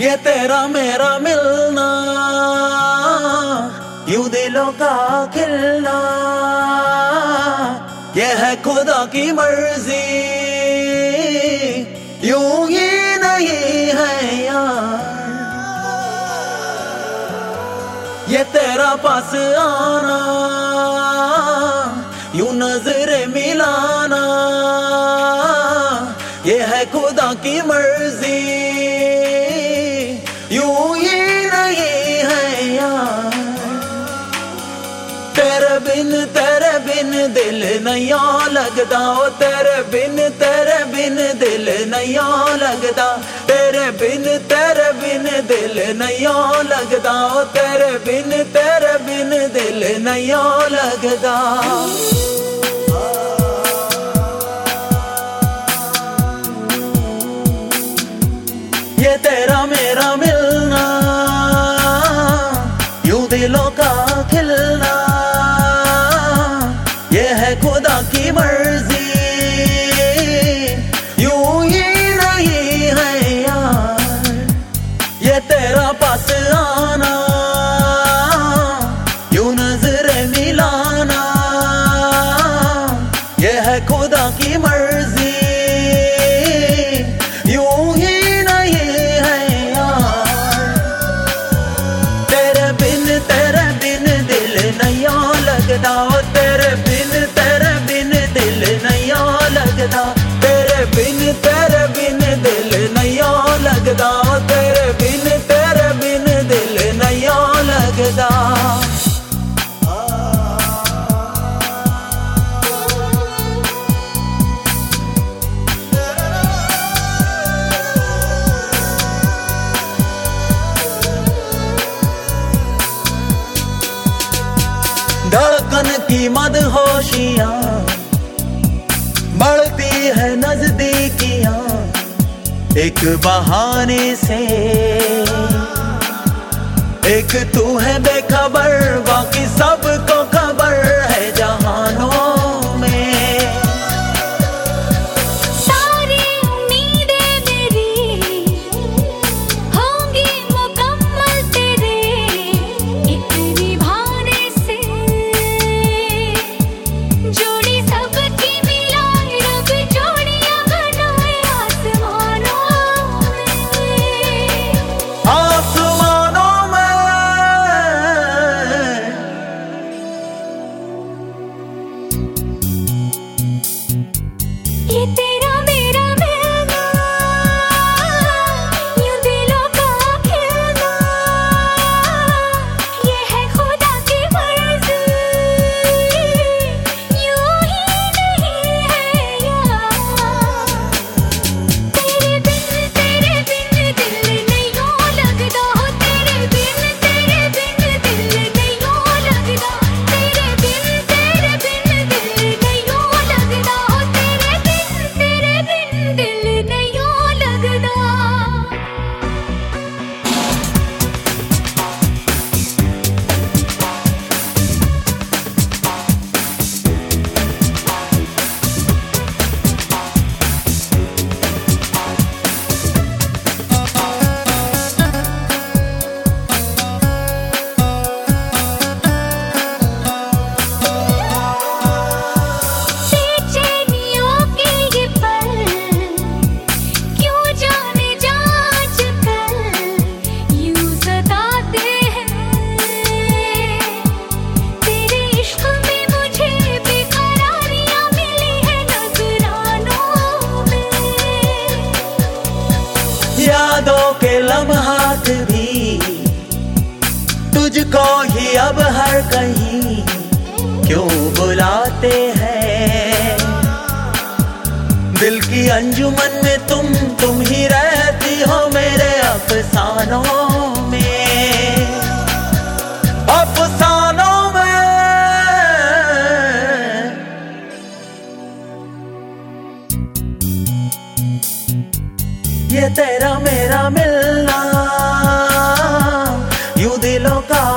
ये तेरा मेरा मिलना, यू दिलों का खिलना। ये है खुदा की मर्ज़ी, यूँ ही नहीं है यार। ये तेरा पास आना, यू नज़र मिलाना। ये है खुदा की मर्ज़ी दिल नया लगदा ओ तेरे बिन तेरे बिन दिल नया लगदा तेरे बिन तेरे बिन दिल नया लगदा ओ तेरे बिन तेरे बिन दिल नया ये है खुदा की मर्ज़ी। धड़कन की मदहोशियाँ, बढ़ती है नजदीकियाँ एक बहाने से। एक तू है बेखबर, बाकी सबको अब हर कहीं क्यों बुलाते हैं? दिल की अंजुमन में तुम तुम ही रहती हो मेरे अफसानों में। अफसानों में। ये तेरा मेरा मिलना, यू दिलों का